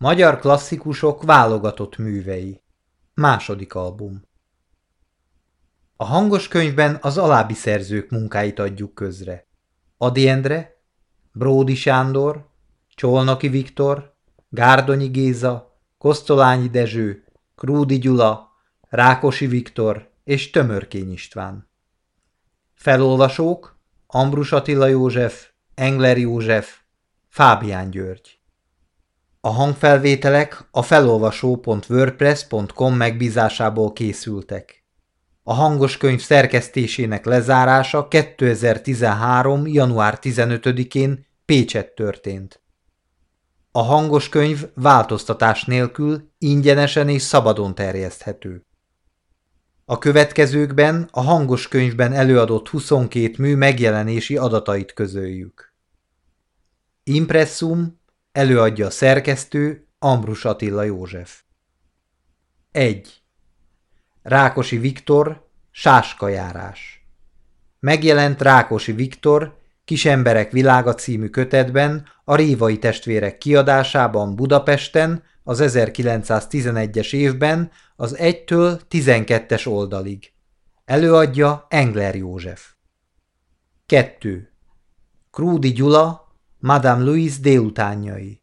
Magyar klasszikusok válogatott művei. Második album. A hangos könyvben az alábbi szerzők munkáit adjuk közre. Adi Endre, Bródi Sándor, Csolnoki Viktor, Gárdonyi Géza, Kosztolányi Dezső, Krúdi Gyula, Rákosi Viktor és Tömörkény István. Felolvasók Ambrus Attila József, Engler József, Fábián György. A hangfelvételek a felolvasó.wordpress.com megbízásából készültek. A hangos könyv szerkesztésének lezárása 2013. január 15-én Pécset történt. A hangos könyv változtatás nélkül ingyenesen és szabadon terjeszthető. A következőkben a hangos könyvben előadott 22 mű megjelenési adatait közöljük. Impressum előadja a szerkesztő Ambrus Attila József. 1. Rákosi Viktor, Sáskajárás. Megjelent Rákosi Viktor, Kisemberek világa című kötetben a Révai testvérek kiadásában Budapesten az 1911-es évben az 1-től 12-es oldalig. Előadja Engler József. 2. Krúdi Gyula, Madame Louise délutánjai.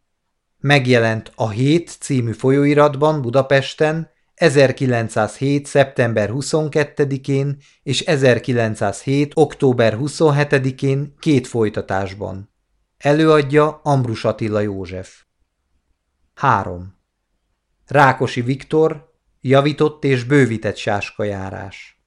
Megjelent a Hét című folyóiratban Budapesten 1907. szeptember 22-én és 1907. október 27-én két folytatásban. Előadja Ambrus Attila József. 3. Rákosi Viktor, javított és bővített sáskajárás.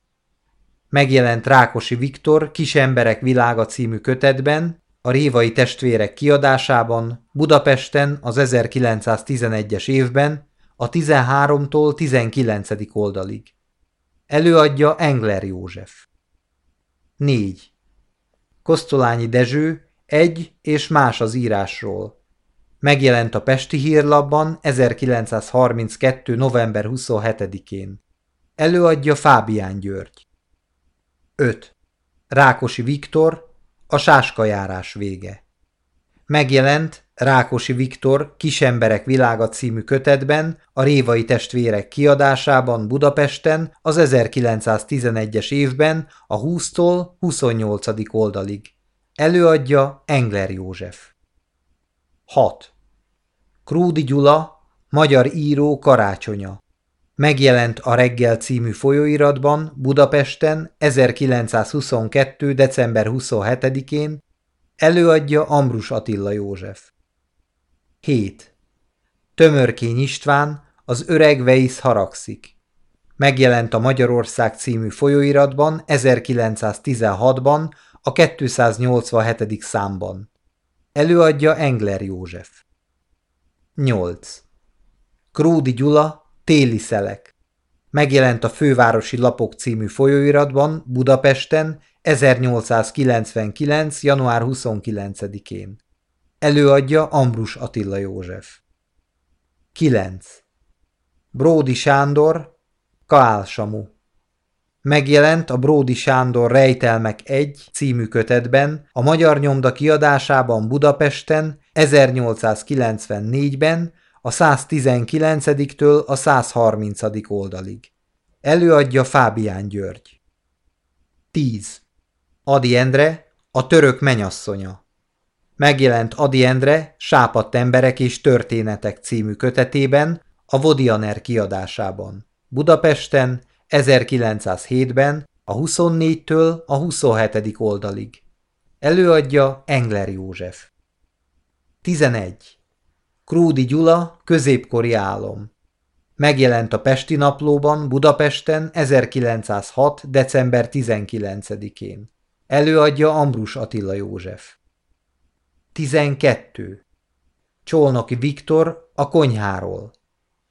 Megjelent Rákosi Viktor Kisemberek világa című kötetben, a Révai testvérek kiadásában Budapesten az 1911-es évben a 13-tól 19. oldalig. Előadja Engler József. 4. Kosztolányi Dezső, egy és más az írásról. Megjelent a Pesti Hírlapban 1932. november 27-én. Előadja Fábián György. 5. Rákosi Viktor, a sáskajárás vége. Megjelent Rákosi Viktor Kisemberek világa című kötetben, a Révai testvérek kiadásában Budapesten az 1911-es évben a 20-tól 28. oldalig. Előadja Engler József. 6. Krúdi Gyula, magyar író karácsonya. Megjelent a Reggel című folyóiratban Budapesten 1922. december 27-én, előadja Ambrus Attila József. 7. Tömörkény István, az öreg Weiss haragszik. Megjelent a Magyarország című folyóiratban 1916-ban, a 287. számban. Előadja Engler József. 8. Kródi Gyula, Téli szelek. Megjelent a Fővárosi Lapok című folyóiratban Budapesten 1899. január 29-én. Előadja Ambrus Attila József. 9. Bródi Sándor, Kaál Samu. Megjelent a Bródi Sándor Rejtelmek 1 című kötetben, a Magyar Nyomda kiadásában Budapesten 1894-ben a 119-től a 130. oldalig. Előadja Fábián György. 10. Adi Endre, a török menyasszonya. Megjelent Adi Endre Sápadt emberek és történetek című kötetében, a Vodianer kiadásában. Budapesten 1907-ben a 24-től a 27. oldalig. Előadja Engler József. 11. Krúdi Gyula, középkori álom. Megjelent a Pesti Naplóban Budapesten 1906. december 19-én. Előadja Ambrus Attila József. 12. Csolnoki Viktor a konyháról.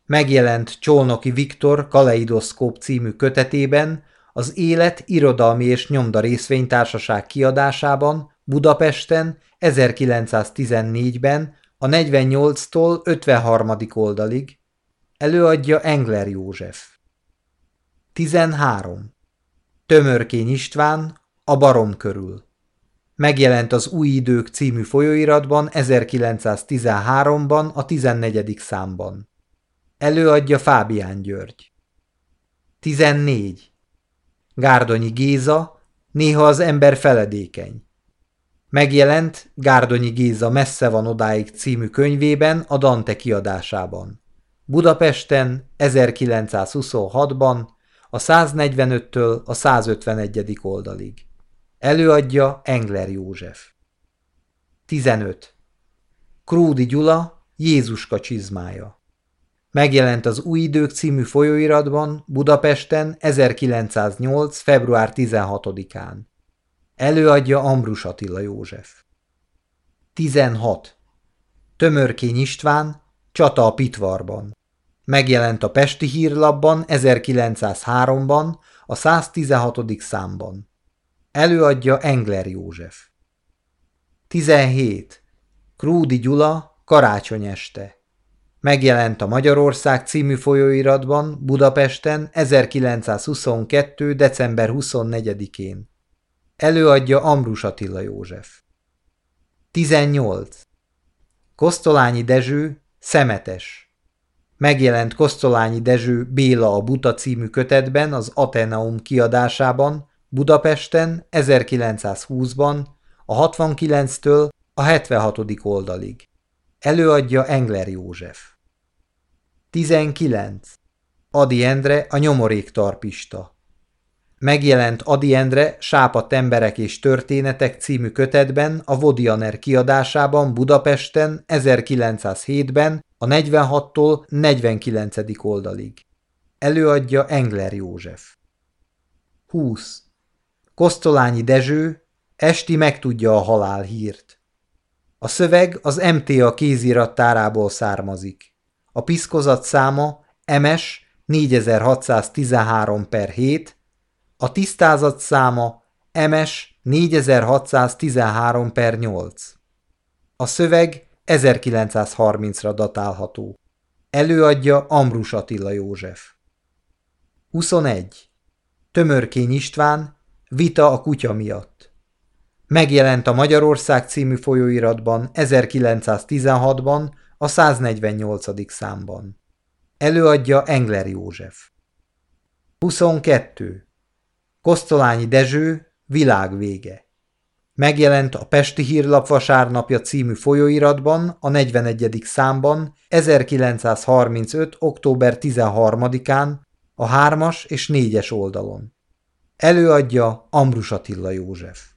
Megjelent Csolnoki Viktor Kaleidoszkóp című kötetében az Élet Irodalmi és Nyomda Részvénytársaság kiadásában Budapesten 1914-ben a 48-tól 53. oldalig. Előadja Engler József. 13. Tömörkény István a barom körül. Megjelent az Új Idők című folyóiratban 1913-ban a 14. számban. Előadja Fábián György. 14. Gárdonyi Géza, néha az ember feledékeny. Megjelent Gárdonyi Géza Messze van odáig című könyvében a Dante kiadásában. Budapesten 1926-ban a 145-től a 151. oldalig. Előadja Engler József. 15. Krúdi Gyula, Jézuska csizmája. Megjelent az Új Idők című folyóiratban Budapesten 1908. február 16-án. Előadja Ambrus Attila József. 16. Tömörkény István, Csata a Pitvarban. Megjelent a Pesti Hírlapban 1903-ban, a 116. számban. Előadja Engler József. 17. Krúdi Gyula, Karácsony este. Megjelent a Magyarország című folyóiratban Budapesten 1922. december 24-én. Előadja Ambrus Attila József. 18. Kosztolányi Dezső, Szemetes. Megjelent Kosztolányi Dezső Béla a Buta című kötetben az Atenaum kiadásában Budapesten 1920-ban a 69-től a 76. oldalig. Előadja Engler József. 19. Adi Endre a nyomorék tarpista. Megjelent Adi Endre Sápat emberek és történetek című kötetben a Vodianer kiadásában Budapesten 1907-ben a 46-tól 49. oldalig. Előadja Engler József. 20. Kosztolányi Dezső Esti megtudja a halál hírt. A szöveg az MTA kézirattárából származik. A piszkozat száma MS 4613 per 7, a tisztázat száma MS 4613 per 8. A szöveg 1930-ra datálható. Előadja Ambrus Attila József. 21. Tömörkény István, Vita a kutya miatt. Megjelent a Magyarország című folyóiratban 1916-ban a 148. számban. Előadja Engler József. 22. Kosztolányi Dezső, Világ vége. Megjelent a Pesti Hírlap vasárnapja című folyóiratban a 41. számban 1935. október 13-án a 3-as és 4-es oldalon. Előadja Ambrus Attila József.